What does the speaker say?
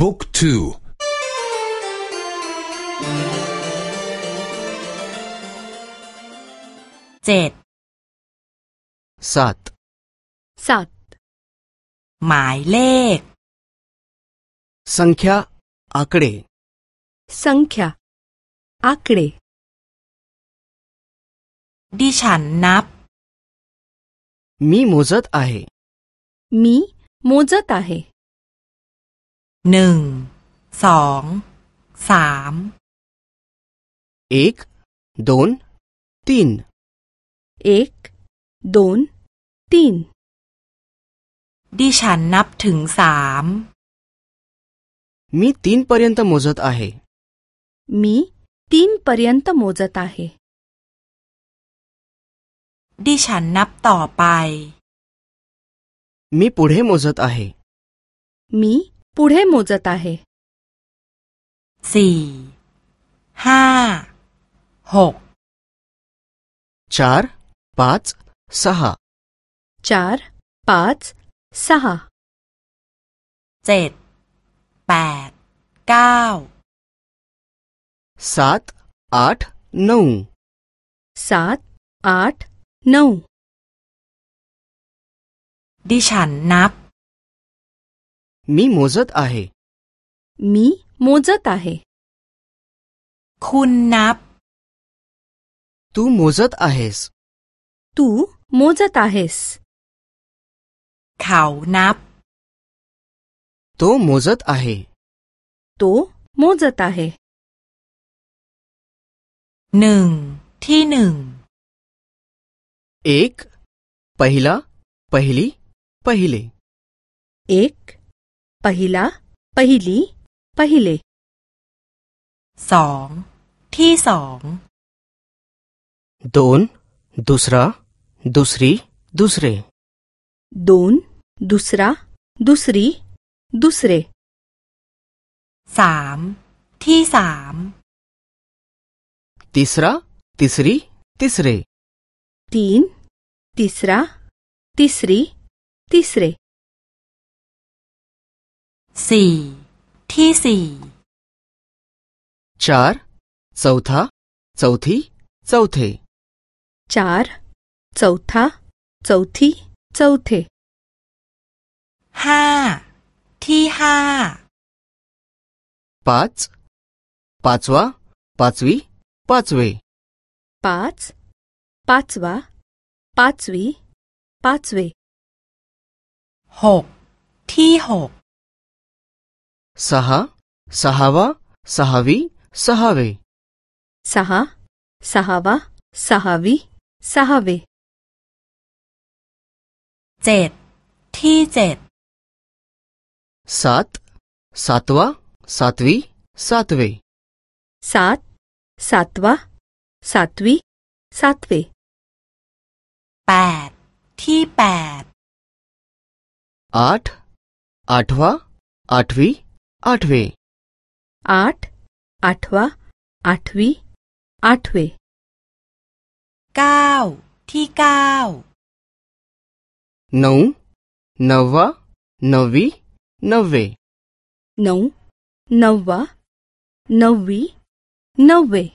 บุ๊กทู เจ็ด सात सात หมายเลข संख्या आकडे संख्या आकडे ดิฉันนับ मी मोजत आहे मी मोजत आहे หนึ่ง สอง สาม एक दोन तीन एक दोन तीन ดิฉันนับถึงสาม मी तीन पर्यंत मोजत आहे मी तीन पर्यंत मोजत आहे ดิฉันนับต่อไป मी पुढे मोजत आहे मी पुढे मोजत आहे สี่ ห้า หก चार पाच सहा चार पाच सहा เจ็ด แปด เก้า सात आठ नऊ सात आठ नऊ ดิฉันนับ मी मोजत आहे मी मोजत आहे คุณนับ तू मोजत आहेस तू मोजत आहेस เขานับ तो मोजत आहे तो मोजत आहे หนึ่ง ที่หนึ่ง एक पहिला पहिली पहिले एक पहिला पहिली पहिले สอง ที่สอง दोन दुसरा दुसरी दुसरे दोन दुसरा दुसरी दुसरे สาม ที่สาม तिसरा तिसरी तिसरे तीन तिसरा तिसरी तिसरे สี่ ที่สี่ चार चौथा चौथी चौथे चार चौथा चौथी चौथे ห้า ที่ห้า पाच पाचवा पाचवी पाचवे पाच पाचवा पाचवी पाचवे หก ที่หก सहा सहावा सहावी सहावे सहा सहावा सहावी सहावे เจ็ด ที่เจ็ด सात सातवा सातवी सातवे सात सातवा सातवी सातवे แปด ที่แปด आठ आठवा आठवी आठवे। आठ आठवा आठवी आठवे। काव थी काव नौ नववा नववी नववे। नौ नववा नववी नववे।